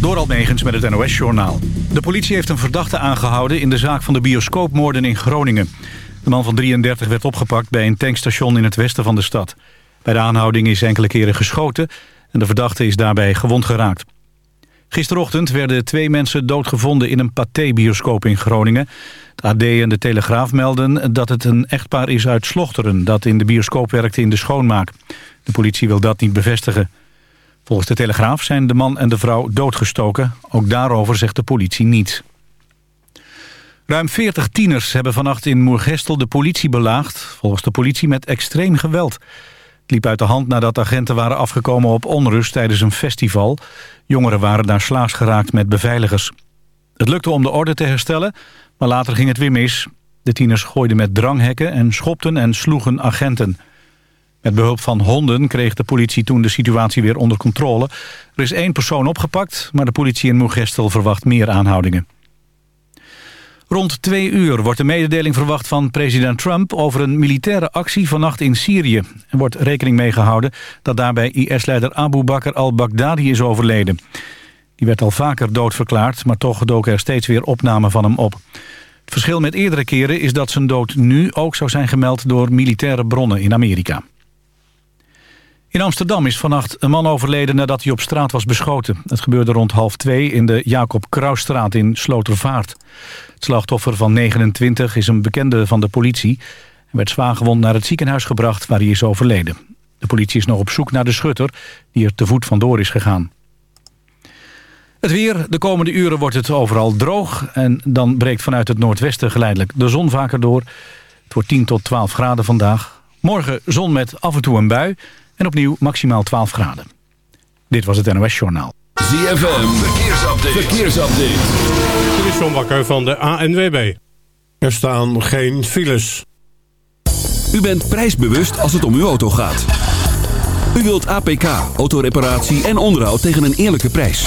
Door Almegens met het NOS-journaal. De politie heeft een verdachte aangehouden in de zaak van de bioscoopmoorden in Groningen. De man van 33 werd opgepakt bij een tankstation in het westen van de stad. Bij de aanhouding is enkele keren geschoten en de verdachte is daarbij gewond geraakt. Gisterochtend werden twee mensen doodgevonden in een Pathé-bioscoop in Groningen. Het AD en de Telegraaf melden dat het een echtpaar is uit Slochteren... dat in de bioscoop werkte in de schoonmaak. De politie wil dat niet bevestigen. Volgens de Telegraaf zijn de man en de vrouw doodgestoken. Ook daarover zegt de politie niets. Ruim 40 tieners hebben vannacht in Moergestel de politie belaagd. Volgens de politie met extreem geweld. Het liep uit de hand nadat agenten waren afgekomen op onrust tijdens een festival. Jongeren waren daar slaags geraakt met beveiligers. Het lukte om de orde te herstellen, maar later ging het weer mis. De tieners gooiden met dranghekken en schopten en sloegen agenten. Met behulp van honden kreeg de politie toen de situatie weer onder controle. Er is één persoon opgepakt, maar de politie in Moergestel verwacht meer aanhoudingen. Rond twee uur wordt de mededeling verwacht van president Trump... over een militaire actie vannacht in Syrië. Er wordt rekening mee gehouden dat daarbij IS-leider Abu Bakr al-Baghdadi is overleden. Die werd al vaker doodverklaard, maar toch doken er steeds weer opnamen van hem op. Het verschil met eerdere keren is dat zijn dood nu ook zou zijn gemeld... door militaire bronnen in Amerika. In Amsterdam is vannacht een man overleden nadat hij op straat was beschoten. Het gebeurde rond half twee in de Jacob Kruisstraat in Slotervaart. Het slachtoffer van 29 is een bekende van de politie... en werd zwaargewond naar het ziekenhuis gebracht waar hij is overleden. De politie is nog op zoek naar de schutter die er te voet vandoor is gegaan. Het weer. De komende uren wordt het overal droog... en dan breekt vanuit het noordwesten geleidelijk de zon vaker door. Het wordt 10 tot 12 graden vandaag. Morgen zon met af en toe een bui... En opnieuw maximaal 12 graden. Dit was het NOS Journaal. ZFM, verkeersupdate. verkeersupdate. Dit is John Bakker van de ANWB. Er staan geen files. U bent prijsbewust als het om uw auto gaat. U wilt APK, autoreparatie en onderhoud tegen een eerlijke prijs.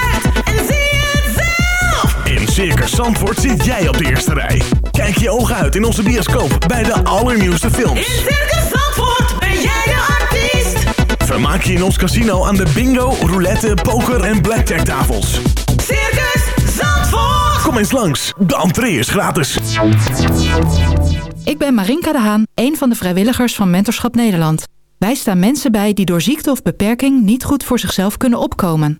In Circus Zandvoort zit jij op de eerste rij. Kijk je ogen uit in onze bioscoop bij de allernieuwste In films. Circus Zandvoort ben jij de artiest. Vermaak je in ons casino aan de bingo, roulette, poker en blackjack tafels. Circus Zandvoort. Kom eens langs, de entree is gratis. Ik ben Marinka de Haan, een van de vrijwilligers van Mentorschap Nederland. Wij staan mensen bij die door ziekte of beperking niet goed voor zichzelf kunnen opkomen.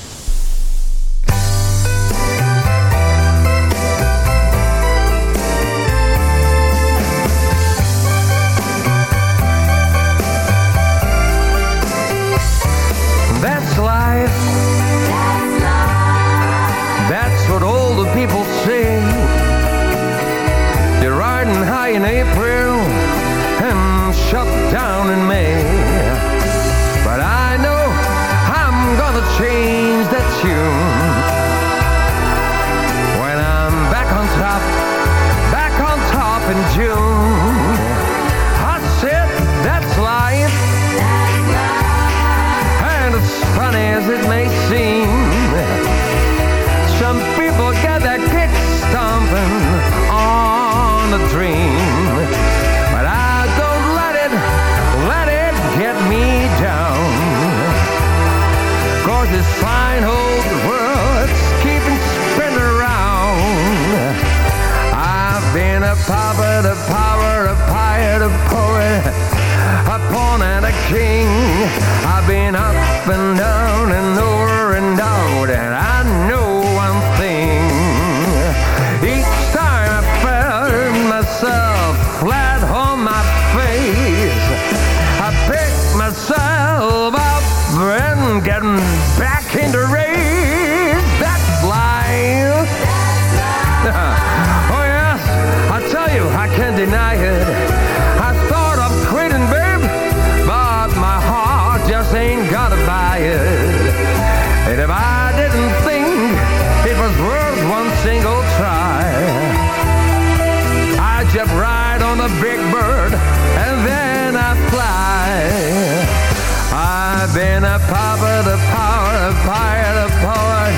Pauper, the power, a fire, the poet,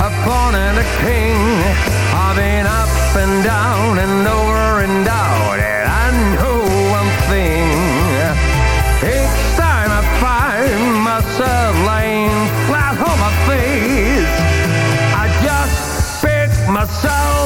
a pawn and a king. I've been up and down and over and out, and I know one thing. Each time I find myself laying flat on my face, I just pick myself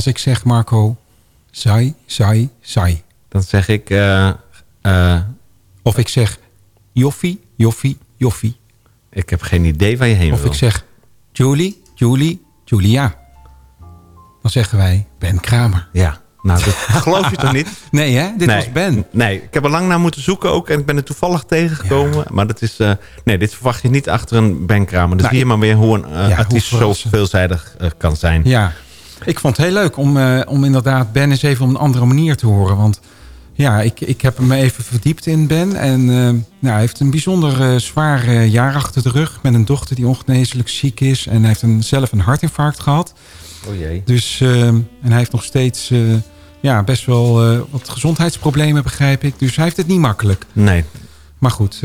als ik zeg Marco, saai, saai, saai. dan zeg ik... eh, eh, Of ik zeg joffie, joffie, joffie. ik heb geen idee waar je heen Of wil. ik zeg Julie, Julie, Julia. Dan zeggen wij Ben Kramer. Ja, nou, dat geloof je toch niet? Nee hè, dit nee, was Ben. Nee, ik heb er lang naar moeten zoeken ook. En ik ben er toevallig tegengekomen. Maar dat is... eh, nee, dit verwacht je niet achter een Ben Kramer. Dus Nou, zie je maar weer hoe een Ja, artiest hoe zo veelzijdig kan zijn. Ja, ik vond het heel leuk om, eh, om inderdaad Ben eens even op een andere manier te horen. Want ja, ik, ik heb me even verdiept in Ben. En eh, nou, hij heeft een bijzonder eh, zwaar jaar achter de rug. Met een dochter die ongeneeslijk ziek is. En hij heeft een, zelf een hartinfarct gehad. Oh jee. Dus, en hij heeft nog steeds ja, best wel wat gezondheidsproblemen, begrijp ik. Dus hij heeft het niet makkelijk. Nee. Maar goed,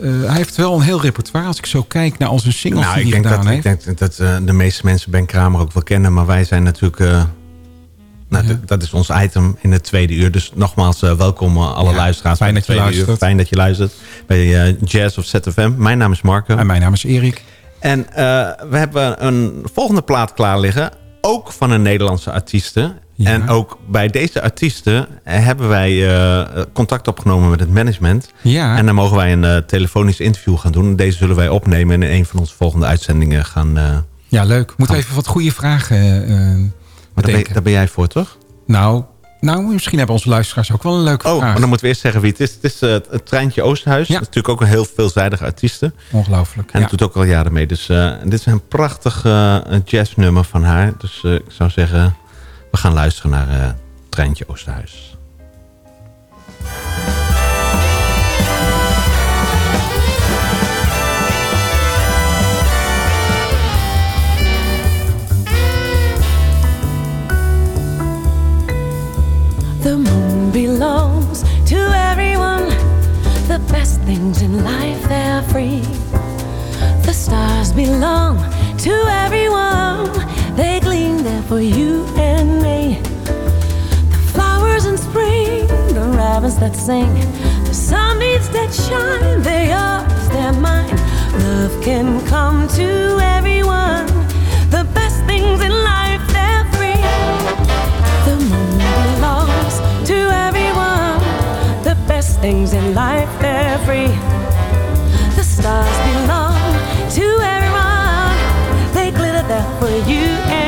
eh, hij heeft wel een heel repertoire. Als ik zo kijk naar al zijn singles Nou, die ik hij denk gedaan dat, heeft. ik denk dat eh, de meeste mensen Ben Kramer ook wel kennen. Maar wij zijn natuurlijk... eh, nou, Ja. Dat is ons item in het tweede uur. Dus nogmaals, welkom alle Ja, luisteraars. fijn dat je tweede uur. luistert. Fijn dat je luistert bij Jazz of ZFM. Mijn naam is Marco. En mijn naam is Erik. En we hebben een volgende plaat klaar liggen. Ook van een Nederlandse artieste. Ja. En ook bij deze artiesten hebben wij eh, contact opgenomen met het management. Ja, En dan mogen wij een eh, telefonisch interview gaan doen. Deze zullen wij opnemen en in een van onze volgende uitzendingen gaan... eh ja leuk. Moet even wat goede vragen eh, eh, daar ben, daar ben jij voor, toch? Nou, nou, misschien hebben onze luisteraars ook wel een leuke Oh, vraag. maar dan moeten we eerst zeggen wie het is. Het is eh, het Treintje Oosterhuis. Ja. Dat is natuurlijk ook een heel veelzijdige artieste. Ongelooflijk. En Ja. doet ook al jaren mee. Dus eh, dit is een prachtig eh, jazznummer van haar. Dus eh, ik zou zeggen, we gaan luisteren naar eh Treintje Oosterhuis. The moon belongs to everyone. The best things in life, they're free. The stars belong to everyone. They gleam there for you and me. The flowers in spring, the rabbits that sing, the sunbeams that shine, they're yours, they're mine. Love can come to everyone. The best things in life, they're free. The moon belongs to everyone. The best things in life, they're free. The stars for you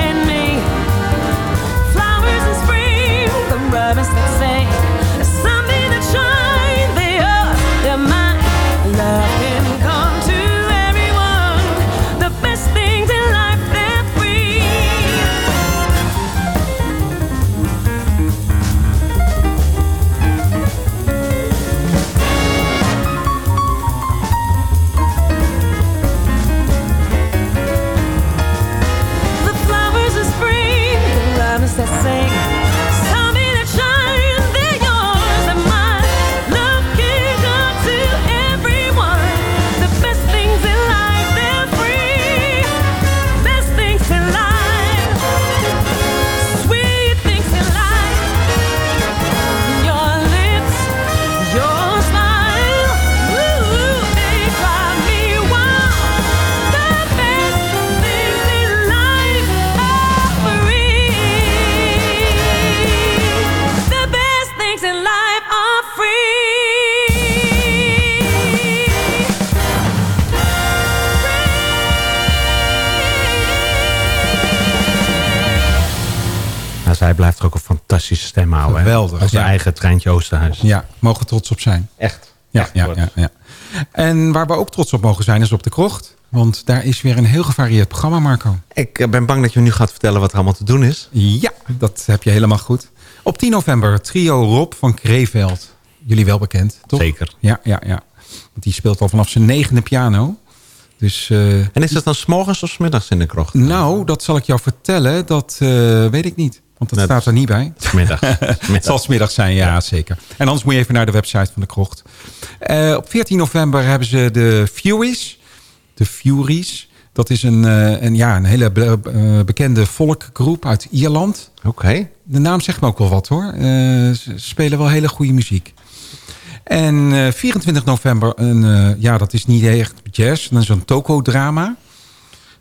zij blijft ook een fantastische stem houden. hè? Geweldig, Onze ja. eigen Treintje Oosterhuis. Ja, mogen we trots op zijn. Echt. Ja, Echt ja, ja, ja. En waar we ook trots op mogen zijn is op de krocht. Want daar is weer een heel gevarieerd programma, Marco. Ik eh, ben bang dat je me nu gaat vertellen wat er allemaal te doen is. Ja, dat heb je helemaal goed. Op 10 november trio Rob van Kreeveld. Jullie wel bekend, toch? Zeker. Ja, ja, ja. Want die speelt al vanaf zijn negende piano. Dus, eh, En is dat dan s'morgens of 's middags in de krocht? nou, dat zal ik jou vertellen. Dat eh, weet ik niet. Want dat staat er niet bij. Smiddags. Het zal smiddag zijn, ja, zeker. En anders moet je even naar de website van de krocht. Eh, op 14 november hebben ze de Furies. De Furies. Dat is een, eh, een, ja, een hele be- eh, bekende volkgroep uit Ierland. Oké. De naam zegt me ook wel wat hoor. Ze spelen wel hele goede muziek. En eh, 24 november, een, ja, dat is niet echt jazz. Dat is een toko-drama.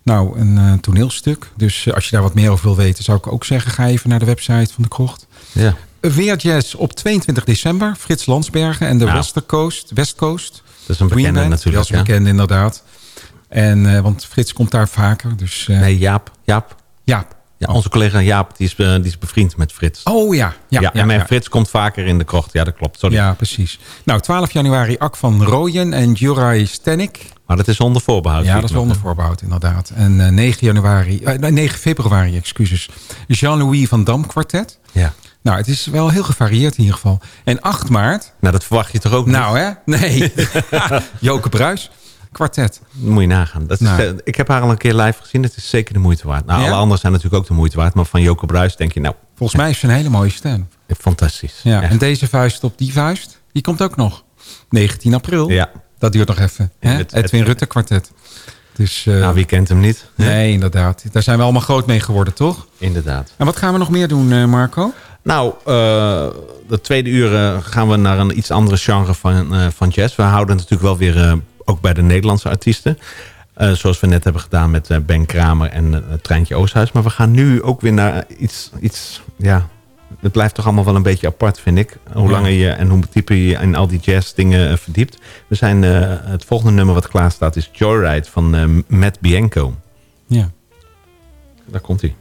Nou, een eh, toneelstuk. Dus eh, als je daar wat meer over wil weten, zou ik ook zeggen... ga even naar de website van de krocht. Ja. Weer Jazz op 22 december. Frits Landsbergen en de Nou. West Coast. West Coast. Dat is een bekende natuurlijk. Dat is een bekende inderdaad. En, eh, want Frits komt daar vaker. Dus, Nee, Jaap. Jaap. ja. Ja, onze collega Jaap die is, die is bevriend met Frits. Oh ja. Ja, Ja, ja, en mijn ja. Frits komt vaker in de krocht. Ja, dat klopt. Sorry. Ja, precies. Nou, 12 januari Ak van Rooyen en Juraj Stenik. Maar dat is onder voorbehoud. Ja, dat is onder voorbehoud, inderdaad. En eh, 9, januari, eh, nee, 9 februari, excuses. Jean-Louis van Dam kwartet. Ja. Nou, het is wel heel gevarieerd in ieder geval. En 8 maart, Nou, dat verwacht je toch ook niet? nou hè, nee. Joke Bruis, kwartet. Moet je nagaan. Dat is, Nou. eh, ik heb haar al een keer live gezien. Het is zeker de moeite waard. Nou, Ja? alle anderen zijn natuurlijk ook de moeite waard. Maar van Joke Bruis denk je, nou, Volgens mij is ze een hele mooie stem. fantastisch. Ja, Echt. en deze vuist op die vuist, die komt ook nog. 19 april. Ja. Dat duurt nog even. Hè? het- Edwin het- Rutte kwartet. Dus, eh, Nou, wie kent hem niet? hè? nee, inderdaad. Daar zijn we allemaal groot mee geworden, toch? Inderdaad. En wat gaan we nog meer doen, eh, Marco? Nou, eh, de tweede uur gaan we naar een iets andere genre van, van jazz. We houden natuurlijk wel weer ook bij de Nederlandse artiesten. Zoals we net hebben gedaan met Ben Kramer en Treintje Oosthuis. Maar we gaan nu ook weer naar iets, iets... Ja, het blijft toch allemaal wel een beetje apart, vind ik. Hoe langer je en hoe dieper je in al die jazz dingen eh, verdiept. We zijn, eh, het volgende nummer wat klaar staat is Joyride van eh, Matt Bianco. Ja. Daar komt hij.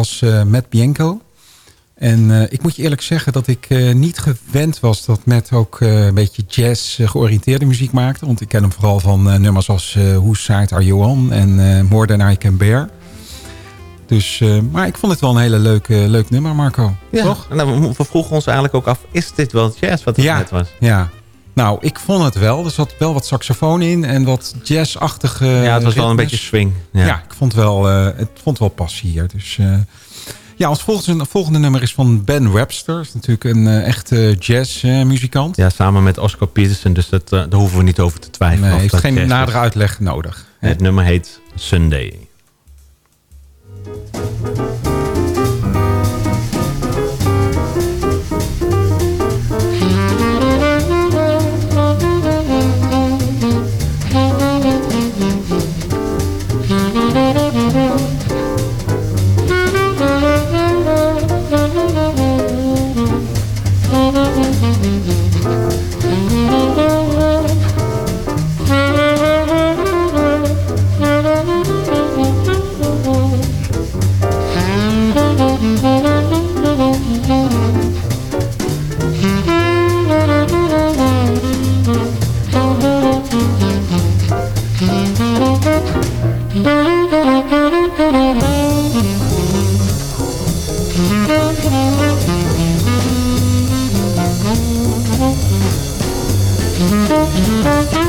Was eh Matt Bianco. En eh, ik moet je eerlijk zeggen dat ik eh, niet gewend was dat Matt ook een beetje jazz georiënteerde muziek maakte. Want ik ken hem vooral van nummers als eh Whose Side Are You On en eh More Than I Can Bear. Dus, maar ik vond het wel een hele leuke, leuk nummer, Marco. Ja. Toch? Dan, we vroegen ons eigenlijk ook af, is dit wel jazz wat het Ja. net was? Ja. Nou, ik vond het wel. Er zat wel wat saxofoon in en wat jazzachtige ja, het was wel een beetje swing. Ja, Ja. ik vond wel, eh, het vond wel passen hier. Dus, eh, ja, ons volgende, volgende nummer is van Ben Webster. Dat is natuurlijk een eh, echte jazzmuzikant. ja, samen met Oscar Peterson, dus dat, daar hoeven we niet over te twijfelen. nee, heeft geen is. nadere uitleg nodig. Het nummer heet Sunday. Dat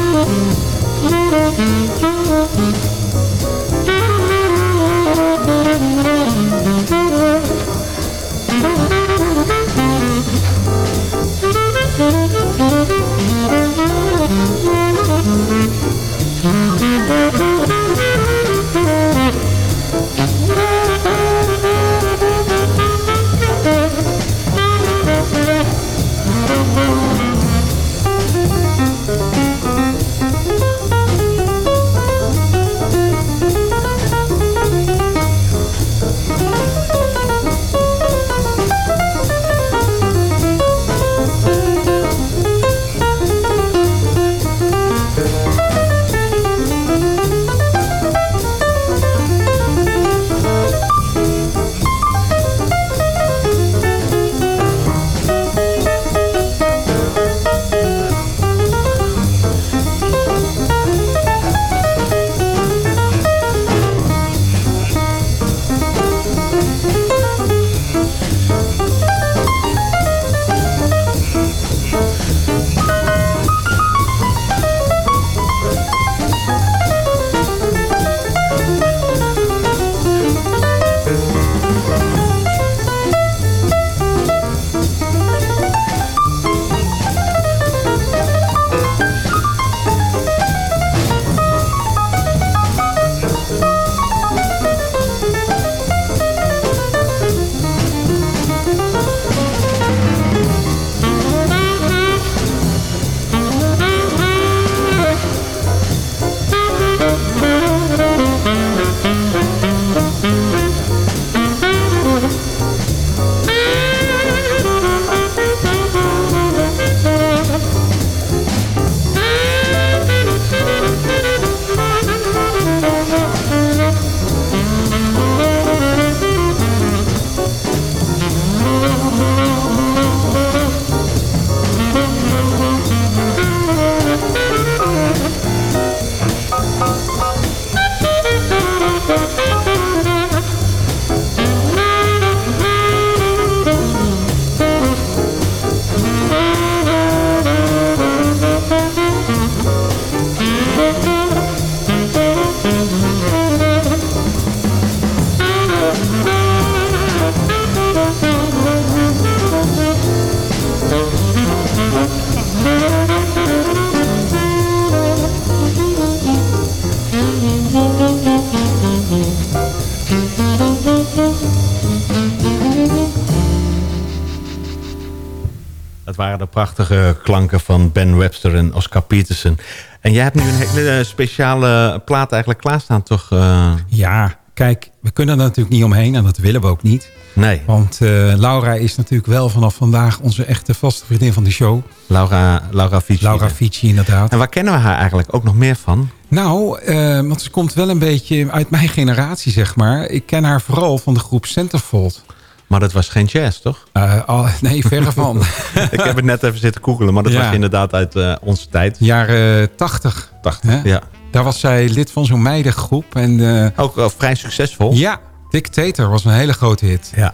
Ben Webster en Oscar Peterson. En jij hebt nu een hele speciale plaat eigenlijk klaarstaan, toch? eh? Ja, kijk, we kunnen er natuurlijk niet omheen en dat willen we ook niet. Nee. Want eh, Laura is natuurlijk wel vanaf vandaag onze echte vaste vriendin van de show. Laura, Laura Fici. Laura Fici, inderdaad. En waar kennen we haar eigenlijk ook nog meer van? Nou, eh, want ze komt wel een beetje uit mijn generatie, zeg maar. Ik ken haar vooral van de groep Centerfold. Maar dat was geen jazz, toch? Eh, oh, nee, verre van. ik heb het net even zitten googelen, maar dat Ja. was inderdaad uit eh, onze tijd. Jaren 80. 80, ja. Daar was zij lid van zo'n meidengroep. En, eh, Ook eh, vrij succesvol. ja, Dictator was een hele grote hit. Ja.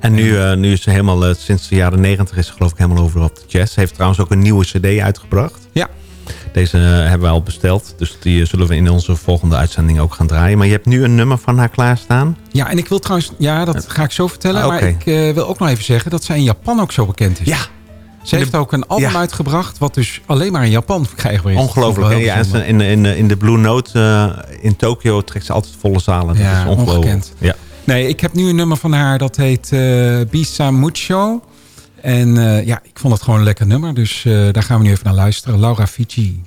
En nu, nu is ze helemaal, sinds de jaren 90 is ze geloof ik helemaal over op de jazz. Ze heeft trouwens ook een nieuwe cd uitgebracht. Ja. Deze eh, hebben we al besteld. Dus die eh, zullen we in onze volgende uitzending ook gaan draaien. Maar je hebt nu een nummer van haar klaarstaan. Ja, en ik wil trouwens, ja, dat ga ik zo vertellen. Ah, Maar ik eh, wil ook nog even zeggen dat zij in Japan ook zo bekend is. Ja. Ze heeft ook een album Ja. uitgebracht, wat dus alleen maar in Japan verkrijgbaar is. Ongelooflijk. Dat Ja, in, in, in de Blue Note eh, in Tokio trekt ze altijd volle zalen. Dat Ja, is ongelooflijk. ongekend. Ja. Nee, ik heb nu een nummer van haar, dat heet eh Bisa Mucho. En eh, ja, ik vond het gewoon een lekker nummer. Dus eh, daar gaan we nu even naar luisteren. Laura Fiji.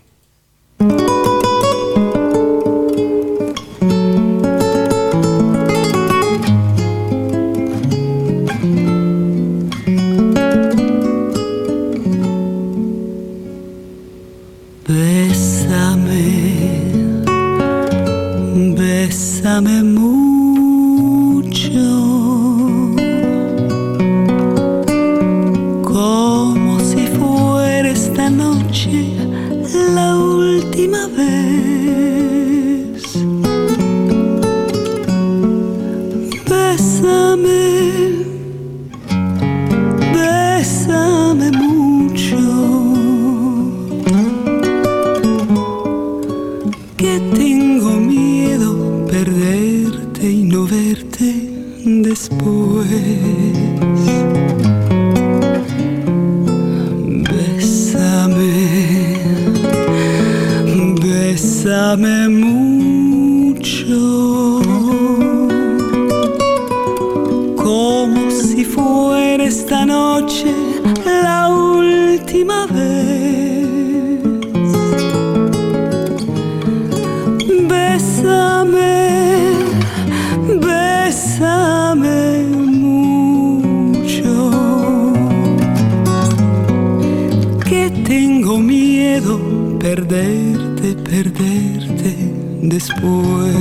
Perderte, perderte después.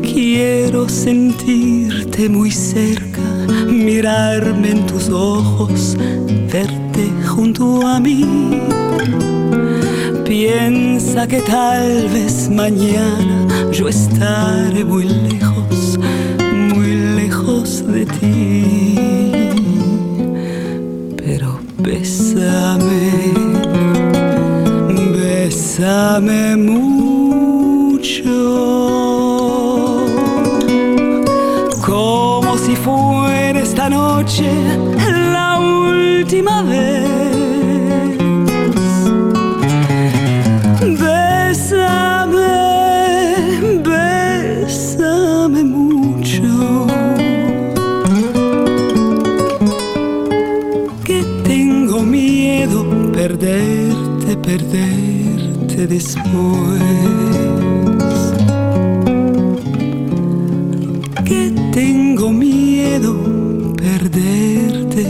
Quiero sentirte muy cerca, mirarme en tus ojos, verte junto a mí. Piensa que tal vez mañana yo estaré muy lejos, muy lejos de ti. Bésame mucho, como si fuera esta noche la última vez. Bésame, bésame mucho. Que tengo miedo perderte, perderte después. Que tengo miedo perderte,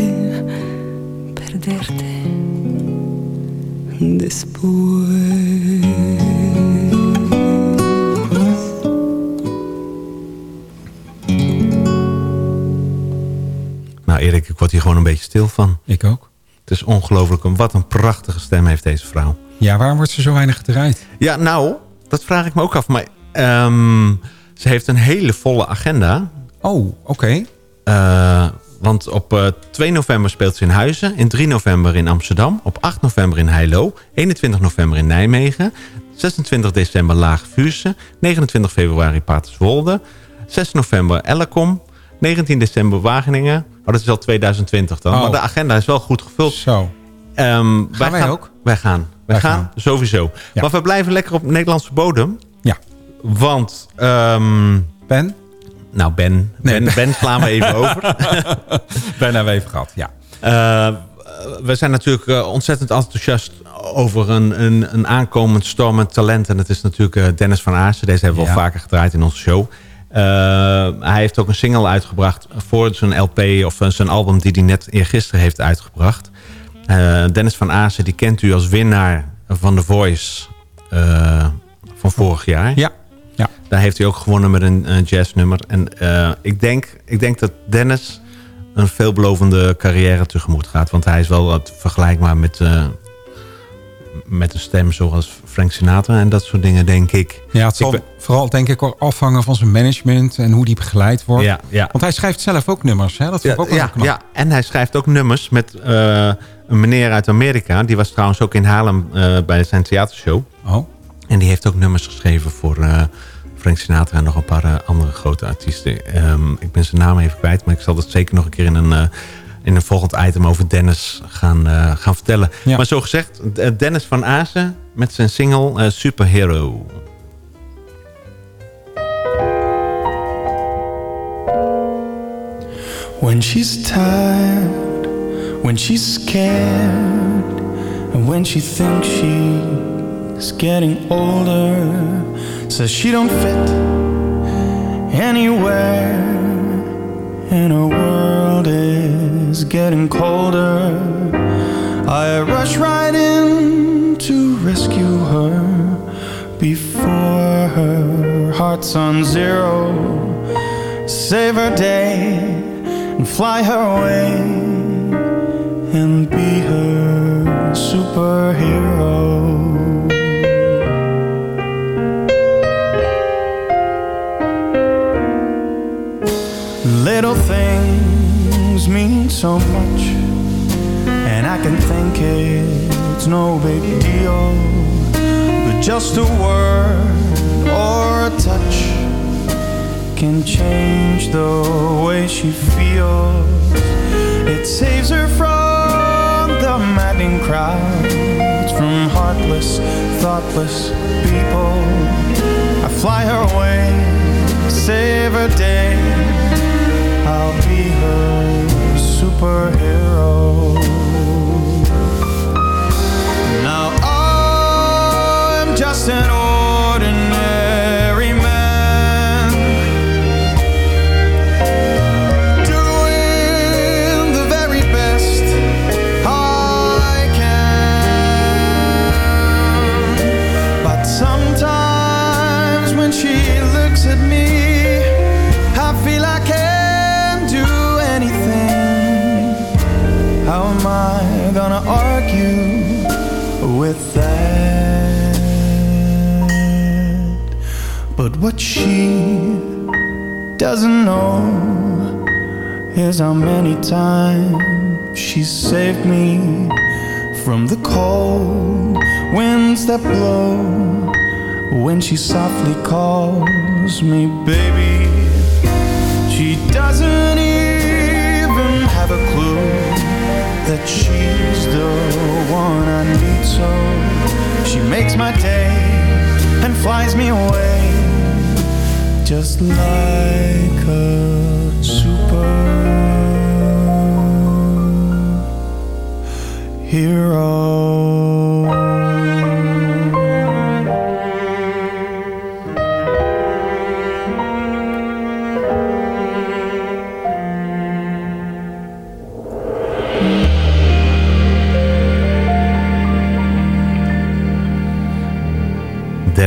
perderte después. Nou Erik, ik word hier gewoon een beetje stil van. Ik ook. Het is ongelooflijk. Wat een prachtige stem heeft deze vrouw. Ja, waarom wordt ze zo weinig gedraaid? Ja, nou, dat vraag ik me ook af. Maar ehm, ze heeft een hele volle agenda. Oh, oké. Eh, want op eh, 2 november speelt ze in Huizen. In 3 november in Amsterdam. Op 8 november in Heilo. 21 november in Nijmegen. 26 december Laag Vuurse. 29 februari Paterswolde. 6 november Ellecom. 19 december Wageningen. Oh, dat is al 2020 dan. Oh. Maar de agenda is wel goed gevuld. Zo. Gaan wij ook? Wij gaan. Wij gaan, gaan. sowieso. Ja. Maar we blijven lekker op Nederlandse bodem. Ja. Want... ehm, Ben? nou, Ben. Nee, ben, ben slaan we even over. Ben hebben we even gehad, ja. Eh, we zijn natuurlijk eh, ontzettend enthousiast over een, een, een aankomend stormend talent. En dat is natuurlijk eh, Dennis van Aarsen. Deze hebben we Ja. al vaker gedraaid in onze show. Hij heeft ook een single uitgebracht voor zijn LP of zijn album die hij net eergisteren heeft uitgebracht. Eh, Dennis van Azen, die kent u als winnaar van The Voice eh, van vorig jaar. Ja. ja. Daar heeft hij ook gewonnen met een, een jazznummer. En eh, ik, denk, ik denk dat Dennis een veelbelovende carrière tegemoet gaat. Want hij is wel wat vergelijkbaar met, met een stem zoals Frank Sinatra en dat soort dingen, denk ik. Ja, het zal vooral denk ik ook afhangen van zijn management en hoe die begeleid wordt. Ja, ja. Want hij schrijft zelf ook nummers, hè? Dat vind ik ook wel ja, knap. ja, en hij schrijft ook nummers met een meneer uit Amerika. Die was trouwens ook in Haarlem eh, bij zijn theatershow. Oh. En die heeft ook nummers geschreven voor eh, Frank Sinatra en nog een paar eh, andere grote artiesten. Ehm, ik ben zijn naam even kwijt, maar ik zal dat zeker nog een keer in een, eh, in een volgend item over Dennis gaan, eh, gaan vertellen. Maar zo gezegd, Dennis van Azen met zijn single eh, Superhero. When she's tired, when she's scared, and when she thinks she's getting older, says she don't fit anywhere, and her world is getting colder. I rush right in to rescue her before her heart's on zero. Save her day and fly her away superhero. Little things mean so much, and I can think it's no big deal, but just a word or a touch can change the way she feels. It saves her from crowds, from heartless, thoughtless people. I fly her away, save her day. I'll be her superhero. Now I'm just an ordinary argue with that? But what she doesn't know is how many times she saved me from the cold winds that blow when she softly calls me baby. She doesn't that she's the one I need so she makes my day and flies me away just like a superhero.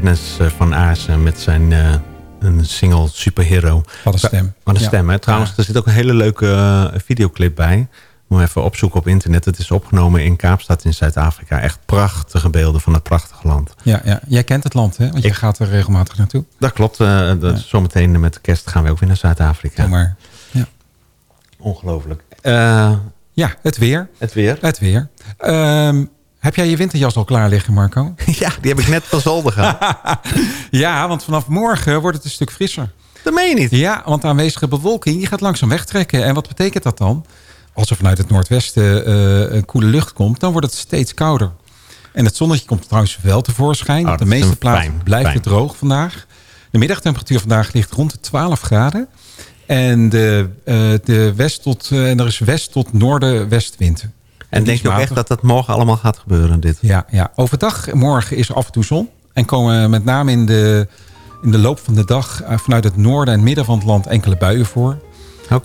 Eh, van Aarsen met zijn eh, een single Superhero. Wat een stem. Wat een Ja. stem, hè? Trouwens, er zit ook een hele leuke eh, videoclip bij. Moet even opzoeken op internet. Het is opgenomen in Kaapstad in Zuid-Afrika. Echt prachtige beelden van het prachtige land. Ja, ja, jij kent het land, hè? Want je gaat er regelmatig naartoe. Dat klopt. eh, dat Zometeen met de kerst gaan we ook weer naar Zuid-Afrika. Maar, ja. Ongelooflijk. Eh, ja, het weer. Het weer. Het weer. Ehm, heb jij je winterjas al klaar liggen, Marco? ja, die heb ik net van zolder gehad. ja, want vanaf morgen wordt het een stuk frisser. Dat meen je niet? Ja, want de aanwezige bewolking die gaat langzaam wegtrekken. En wat betekent dat dan? Als er vanuit het noordwesten een koele lucht komt, dan wordt het steeds kouder. En het zonnetje komt trouwens wel tevoorschijn. Oh, Op de meeste plaatsen fijn, blijft fijn. het droog vandaag. De middagtemperatuur vandaag ligt rond de 12 graden. En de, eh, de west tot, eh, en er is west tot noorden-westwind. En denk je ook echt dat dat morgen allemaal gaat gebeuren, dit? Ja, ja. overdag morgen is er af en toe zon. En komen met name in de, in de loop van de dag eh, vanuit het noorden en midden van het land enkele buien voor.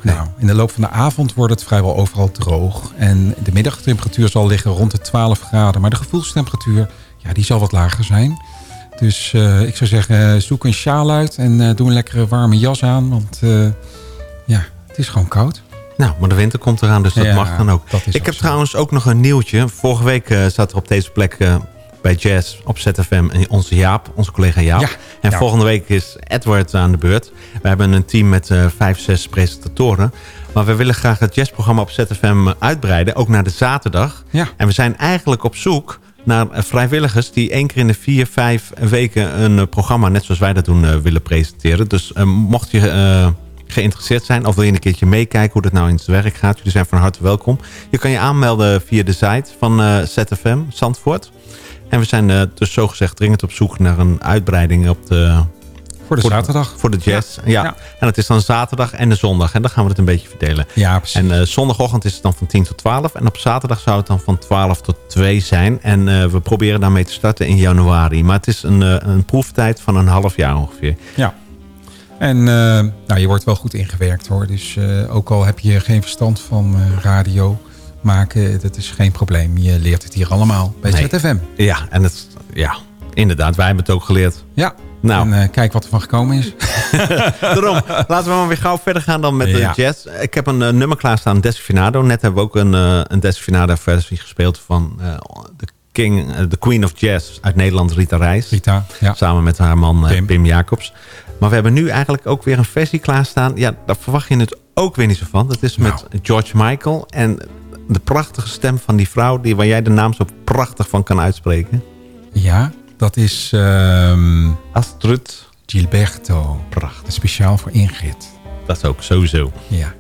Nou, in de loop van de avond wordt het vrijwel overal droog. En de middagtemperatuur zal liggen rond de 12 graden. Maar de gevoelstemperatuur, ja, die zal wat lager zijn. Dus eh, ik zou zeggen, zoek een sjaal uit en eh, doe een lekkere warme jas aan. Want eh, ja, het is gewoon koud. Nou, maar de winter komt eraan, dus dat Ja, mag dan ook. Ik heb zo. trouwens ook nog een nieuwtje. Vorige week eh, zat er op deze plek eh, bij Jazz op ZFM onze Jaap, onze collega Jaap. Ja, en ja. volgende week is Edward aan de beurt. We hebben een team met eh, vijf, zes presentatoren. Maar we willen graag het jazzprogramma op ZFM uitbreiden, ook naar de zaterdag. Ja. En we zijn eigenlijk op zoek naar eh, vrijwilligers die één keer in de vier, vijf weken een eh, programma, net zoals wij dat doen, eh, willen presenteren. Dus eh, mocht je eh, geïnteresseerd zijn of wil je een keertje meekijken hoe dat nou in zijn werk gaat, jullie zijn van harte welkom. Je kan je aanmelden via de site van eh, ZFM, Zandvoort. En we zijn eh, dus zogezegd dringend op zoek naar een uitbreiding op de... Voor de zaterdag. Voor de jazz, ja. Ja. En het is dan zaterdag en de zondag. En dan gaan we het een beetje verdelen. Ja, precies. En eh, zondagochtend is het dan van 10 tot 12. En op zaterdag zou het dan van 12 tot 2 zijn. En we proberen daarmee te starten in januari. Maar het is een, een proeftijd van een half jaar ongeveer. Ja. En eh, nou, je wordt wel goed ingewerkt hoor. Dus eh, ook al heb je geen verstand van eh, radio maken, dat is geen probleem. Je leert het hier allemaal bij Nee. ZFM. Ja, en het, ja, inderdaad. Wij hebben het ook geleerd. Ja. Nou. En kijk wat er van gekomen is. Daarom, laten we maar weer gauw verder gaan dan met de Ja. jazz. Ik heb een nummer klaarstaan, Desfinado. Net hebben we ook een, een Desfinado versie gespeeld van de King, de Queen of Jazz uit Nederland, Rita Reis. Rita, ja. Samen met haar man Pim. Pim. Jacobs. Maar we hebben nu eigenlijk ook weer een versie klaarstaan. Ja, daar verwacht je het ook weer niet zo van. Dat is met George Michael. En de prachtige stem van die vrouw... Die, waar jij de naam zo prachtig van kan uitspreken. Ja, dat is ehm, Astrid Gilberto. Prachtig. Speciaal voor Ingrid. Dat is ook sowieso. Ja.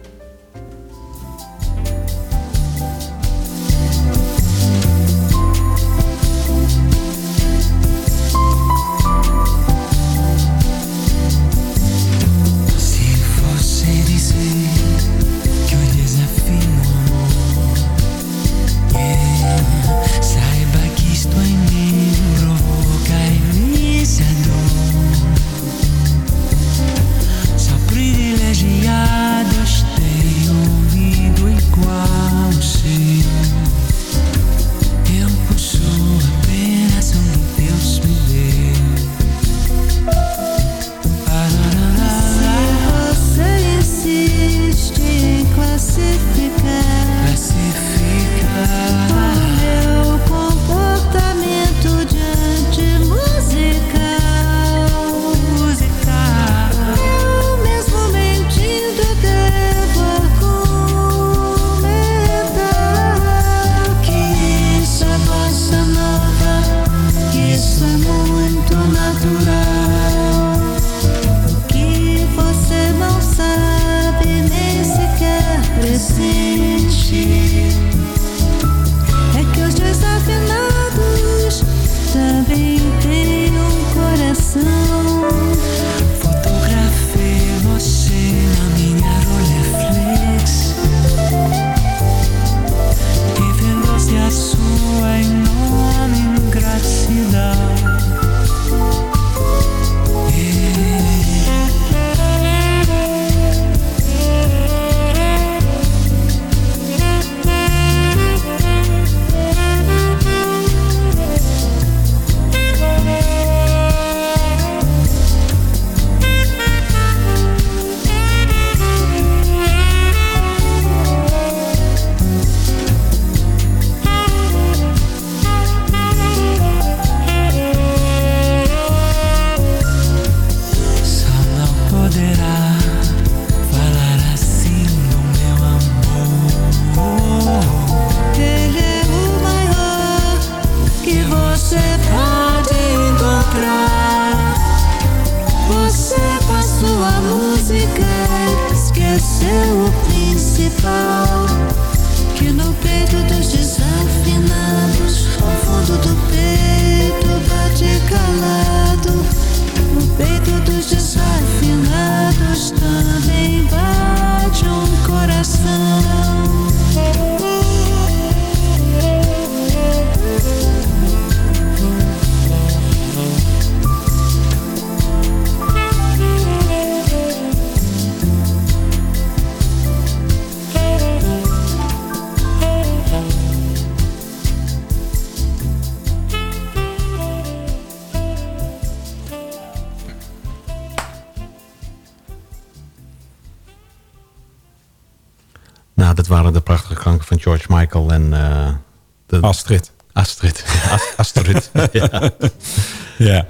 Ja.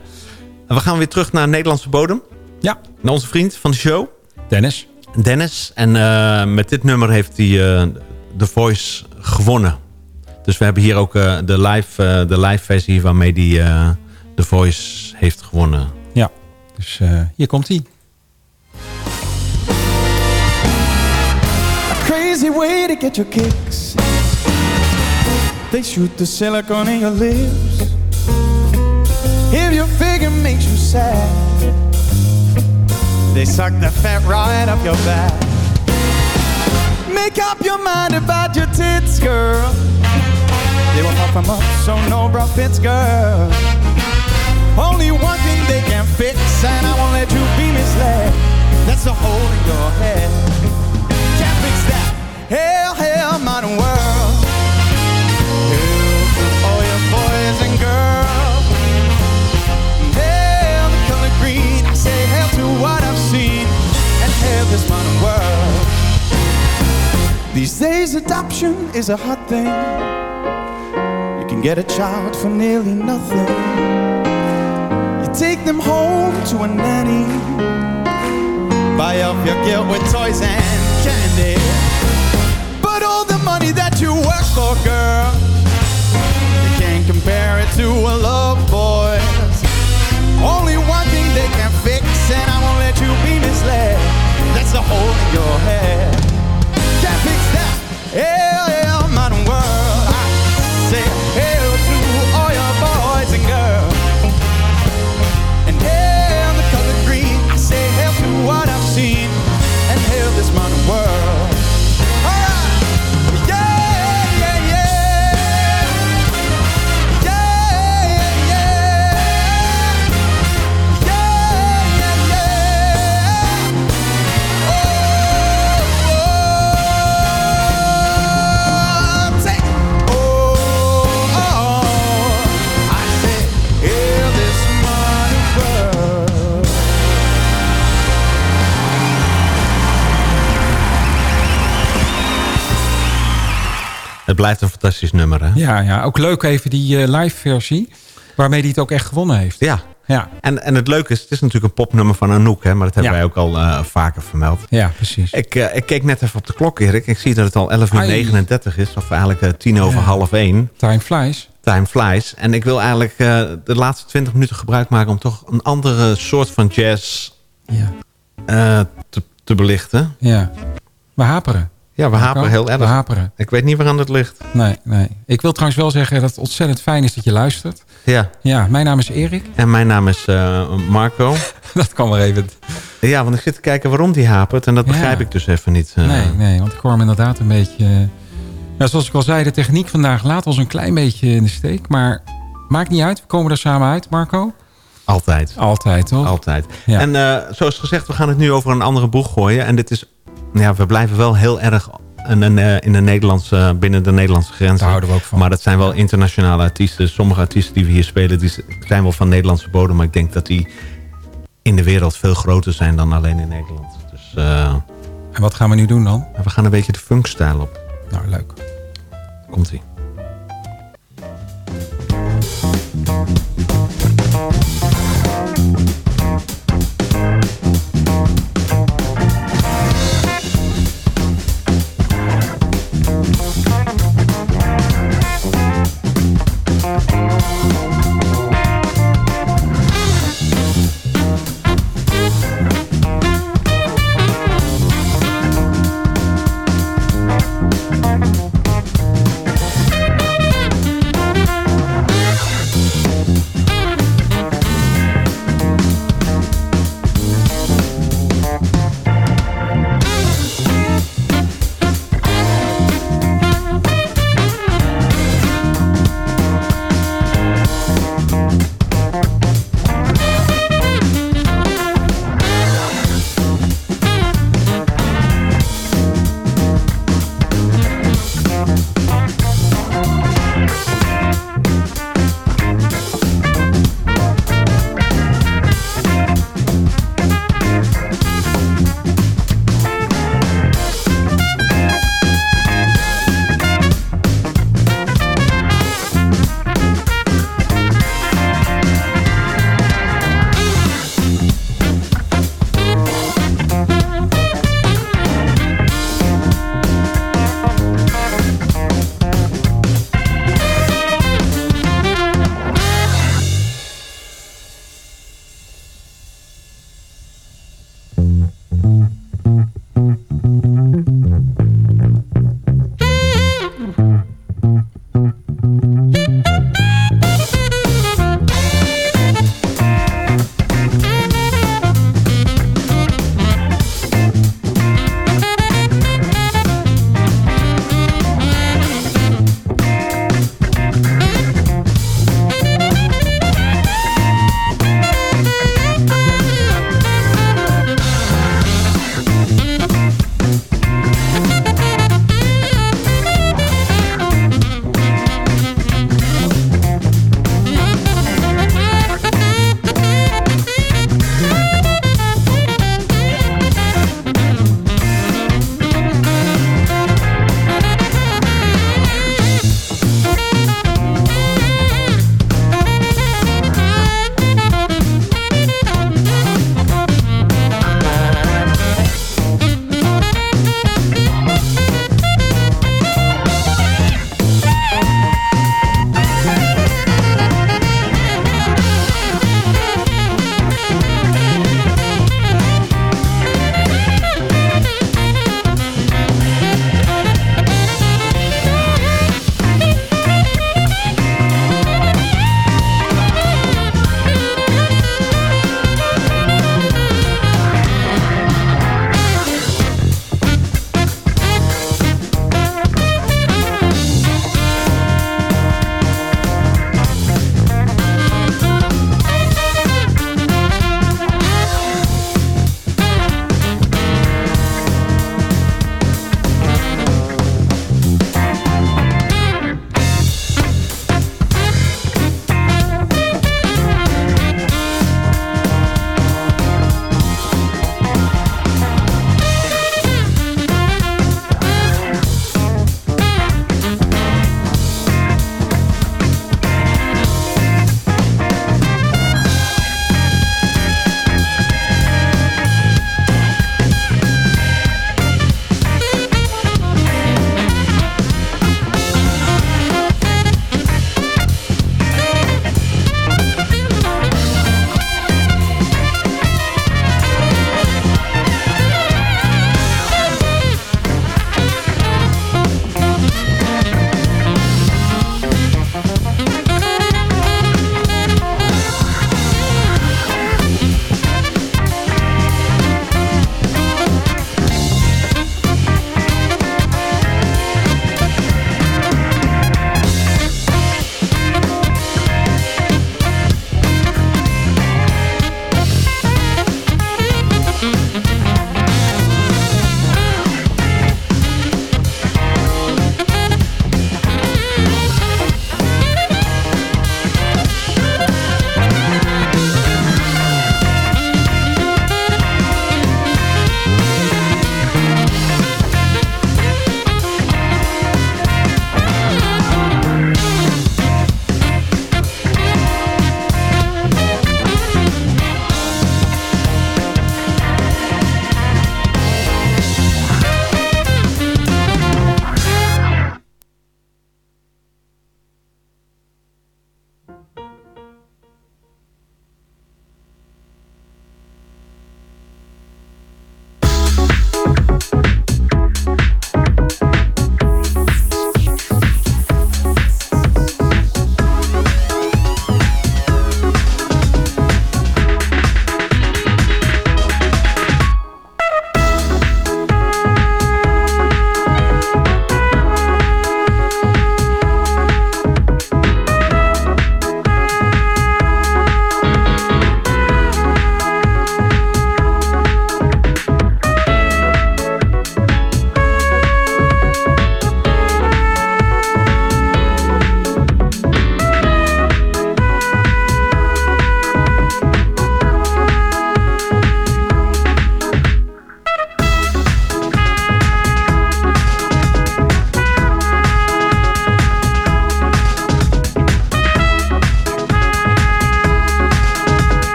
We gaan weer terug naar Nederlandse bodem. Ja. Naar onze vriend van de show. Dennis. Dennis. En eh, met dit nummer heeft hij eh The Voice gewonnen. Dus we hebben hier ook eh, de, live, eh, de live versie waarmee hij eh The Voice heeft gewonnen. Ja. Dus eh, hier komt hij. A crazy way to get your kicks. They shoot the silicone in your lips. If your figure makes you sad, they suck the fat right up your back. Make up your mind about your tits, girl. They will pop 'em up, so no bra fits, girl. Only one thing they can fix, and I won't let you be misled. That's the hole in your head. Can't fix that. Hell, hell, modern world. These days, adoption is a hot thing. You can get a child for nearly nothing. You take them home to a nanny. Buy up your guilt with toys and candy. But all the money that you work for, girl, you can't compare it to a love boy's. Only one thing they can fix, and I won't let you be misled. That's the hole in your head. Yeah. Blijft een fantastisch nummer, hè? Ja, ja, ook leuk even die eh, live versie. Waarmee hij het ook echt gewonnen heeft. Ja. Ja, En, en het leuke is, het is natuurlijk een popnummer van Anouk, hè? Maar dat hebben Ja. wij ook al eh, vaker vermeld. ja precies. Ik, eh, ik keek net even op de klok, Erik. Ik zie dat het al 11 uur Ai. 39 is. Of eigenlijk eh, tien over Ja. half één. Time flies. Time flies. En ik wil eigenlijk de laatste 20 minuten gebruik maken... om toch een andere soort van jazz Ja. te, te belichten. ja. We haperen. Ja, we haperen heel We erg. haperen. Ik weet niet waaraan het ligt. Nee, nee. Ik wil trouwens wel zeggen dat het ontzettend fijn is dat je luistert. Ja. Ja, mijn naam is Erik. En mijn naam is eh, Marco. Dat kan maar even. Ja, want ik zit te kijken waarom die hapert. En dat Ja. begrijp ik dus even niet. eh. Nee, nee, want ik hoor hem inderdaad een beetje... eh, Ja, zoals ik al zei, de techniek vandaag laat ons een klein beetje in de steek. Maar maakt niet uit, we komen er samen uit, Marco. Altijd. Altijd, toch? Altijd. Ja. En zoals gezegd, we gaan het nu over een andere boeg gooien. En dit is... Ja, we blijven wel heel erg in, een, eh, in de Nederlandse, binnen de Nederlandse grenzen. Daar houden we ook van. Maar dat zijn wel internationale artiesten. Sommige artiesten die we hier spelen, die zijn wel van Nederlandse bodem. Maar ik denk dat die in de wereld veel groter zijn dan alleen in Nederland. Dus eh, En wat gaan we nu doen dan? we gaan een beetje de funkstijl op. Nou, leuk. Komt-ie.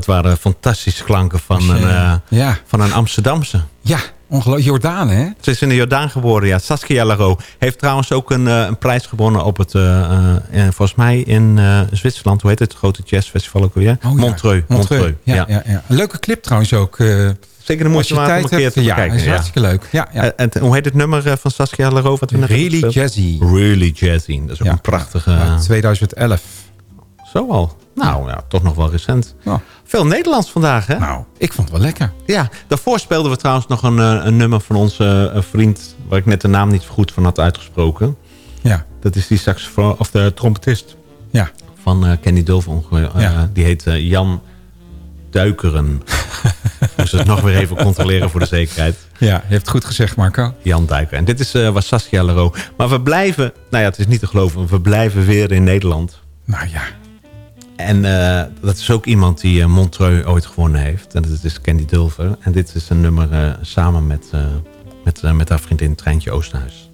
Dat waren fantastische klanken van, je- een, eh, ja. van een Amsterdamse. Ja, ongelooflijk. Jordaan, hè? Ze is in de Jordaan geboren, ja. Saskia Laro. Heeft trouwens ook een, eh, een prijs gewonnen op het, eh, eh, eh, volgens mij in eh, Zwitserland. Hoe heet het? Het grote jazzfestival ook weer? Oh, ja. Montreux. Montreux. Ja, ja. Ja, Een leuke clip trouwens ook. eh, Zeker de moeite je waard om een keer te ja, bekijken, is ja. hartstikke leuk. Ja, ja. Eh, en hoe heet het nummer eh, van Saskia Laro? Wat we net hebben Really? Jazzy. Really Jazzy. Dat is ook een prachtige... Uit 2011. Zo al. Nou ja, toch nog wel recent. Veel Nederlands vandaag, hè? Nou, ik vond het wel lekker. Ja, daarvoor speelden we trouwens nog een, eh, een nummer van onze eh, vriend... waar ik net de naam niet goed van had uitgesproken. Ja. Dat is die saxofoon, of de trompetist Ja. van eh, Kenny Dulve ongeveer. Eh, Ja. Die heet Jan Duikeren. Moest het nog weer even controleren voor de zekerheid. Ja, je hebt het goed gezegd, Marco. Jan Duiker. En dit is was Saskia Laro. Maar we blijven, nou ja, het is niet te geloven... we blijven weer in Nederland. Nou ja. En eh, dat is ook iemand die eh, Montreux ooit gewonnen heeft. En dat is Candy Dulver. En dit is een nummer eh, samen met, met, met haar vriendin Treintje Oosterhuis.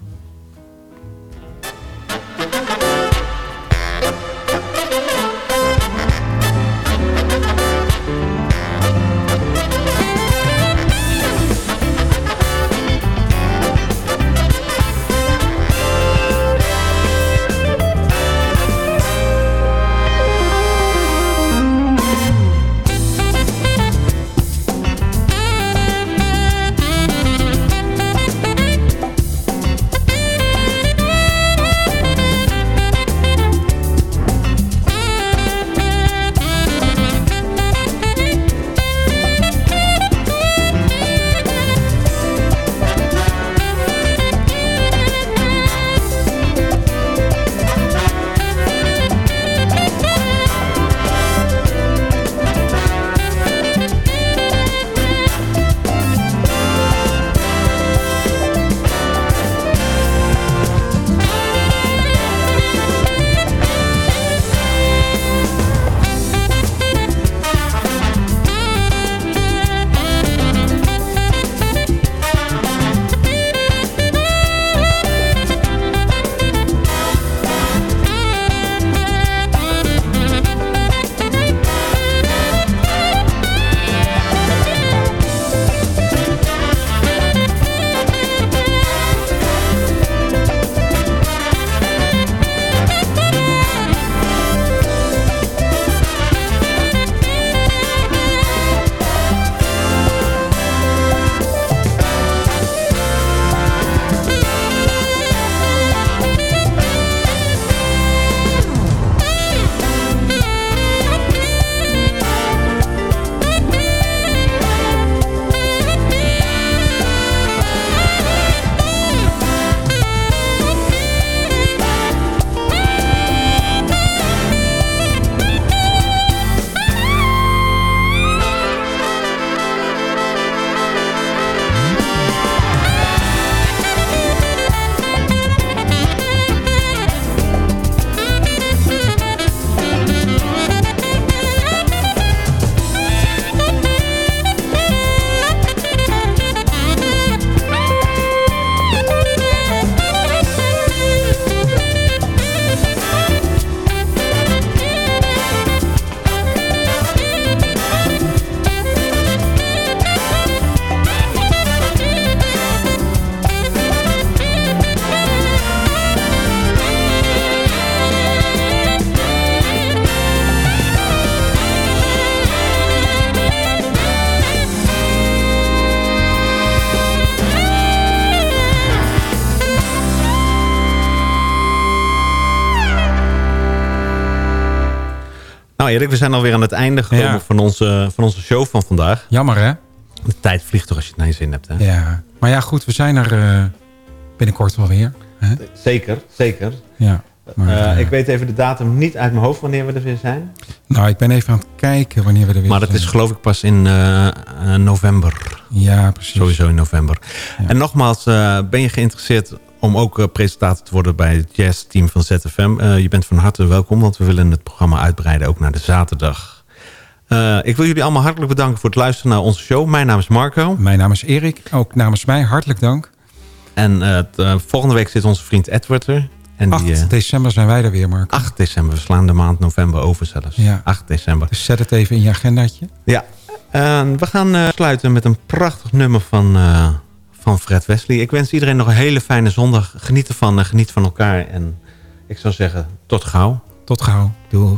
Nou Erik, we zijn alweer aan het einde gekomen Ja. van, onze, van onze show van vandaag. Jammer hè? De tijd vliegt toch als je het naar je zin hebt. Hè? Ja. Maar ja, goed, we zijn er eh, binnenkort wel weer. Hè? Zeker, zeker. Ja. Maar, Eh, eh, ik weet even de datum niet uit mijn hoofd wanneer we er weer zijn. Nou, ik ben even aan het kijken wanneer we er weer Maar dat zijn. is geloof ik pas in november. Ja, precies. Sowieso in november. En nogmaals, ben je geïnteresseerd om ook eh, presentator te worden bij het jazzteam van ZFM? Eh, je bent van harte welkom, want we willen het programma uitbreiden ook naar de zaterdag. Eh, ik wil jullie allemaal hartelijk bedanken voor het luisteren naar onze show. Mijn naam is Marco. Mijn naam is Erik. Ook namens mij hartelijk dank. En t- volgende week zit onze vriend Edward er. En 8 die, eh, december zijn wij er weer, Marco. 8 december. We slaan de maand november over zelfs. Ja. 8 december. Dus zet het even in je agendaatje. Ja. We gaan sluiten met een prachtig nummer van, van Fred Wesley. Ik wens iedereen nog een hele fijne zondag. Geniet ervan en geniet van elkaar. En ik zou zeggen, tot gauw. Tot gauw. Doei.